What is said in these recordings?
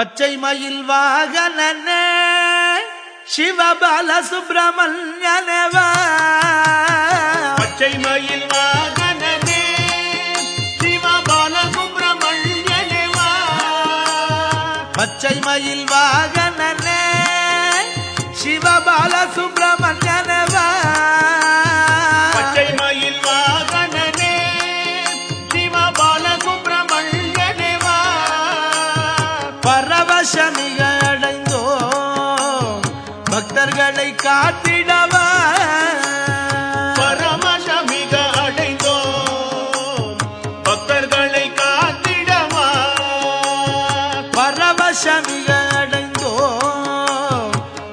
பச்சை மயில் வாகனனே சிவபால சுப்பிரமணியனவா? பச்சை மயில் வாகனனே சிவபால சுப்பிரமணியனேவா? பச்சை மயில் வாகனனே சிவபால சுப்பிரமணியனவா?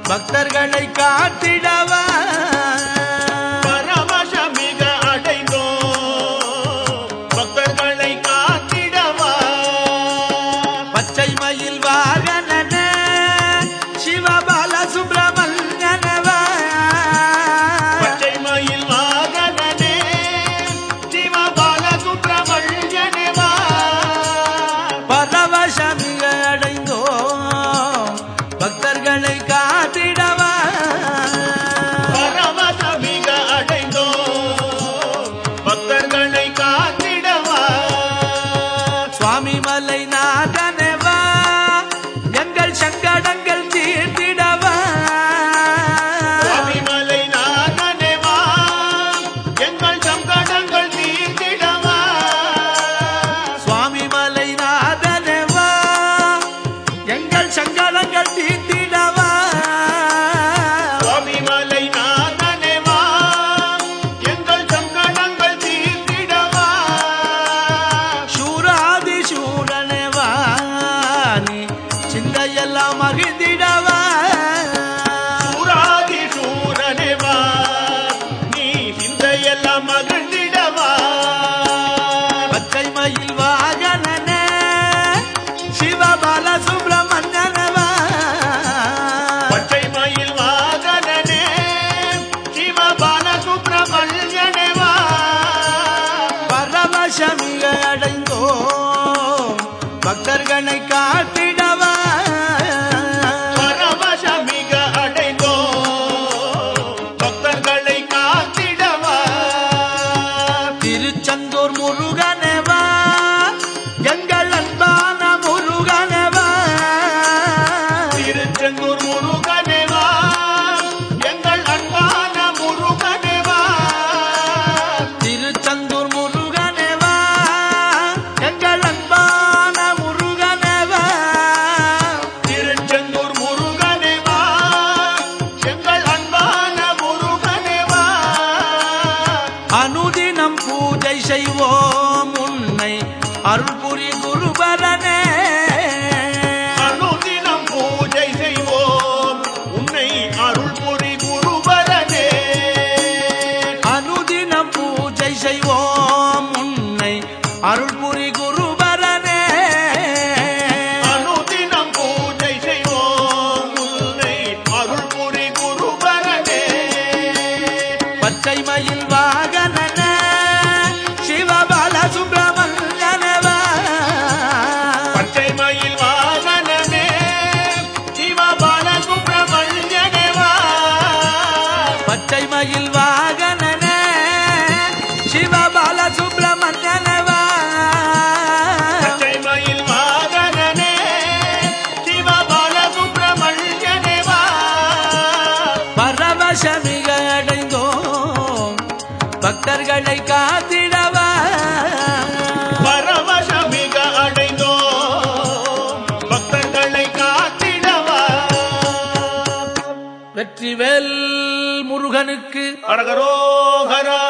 பக்தர்களை காத்திடவா? பரமசமிக அடைந்தோ. பக்தர்களை காத்திடவா? பச்சை மயில் வாகனனே சிவபால சுப்பிரமணியனவா? பச்சை மயில் வாகனனே சிவபால சுப்பிரமணியனேவா? பரவசமிக செய்வோம் உன்னை அருள்புரி குருபரனே. அனுதினம் பூஜை செய்வோம் உன்னை அருள் புரி குருபரனே. அனுதினம் பூஜை செய்வோம் உன்னை அருள்புரி குருபரனே. அனுதினம் பூஜை செய்வோம் உன்னை அருள் புரி குருபரனே. பச்சை மயில் வாகனன சுப்பிரமணியனவா மயில் வாகனனே சிவபால சுப்பிரமணியனேவா பரவசமிக அடைந்தோம் பக்தர்களை காத்திடவா. பரவசமிக அடைந்தோ பக்தர்களை காத்திடவா. வெற்றிவேல் முருகனுக்கு அரகரோகரா